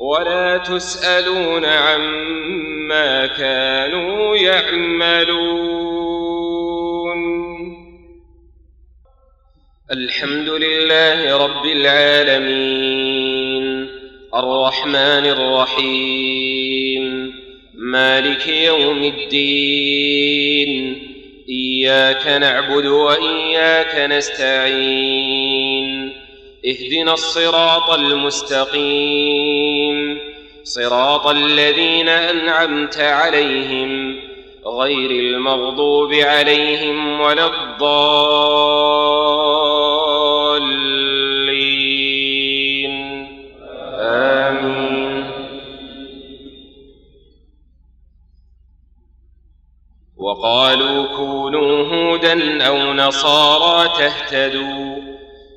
ولا تسألون عما كانوا يعملون. الحمد لله رب العالمين. الرحمن الرحيم. مالك يوم الدين. إياك نعبد وإياك نستعين. اهدنا الصراط المستقيم. صراط الذين أنعمت عليهم غير المغضوب عليهم ولا الضالين. آمين. وقالوا كونوا هودا أو نصارى تهتدوا.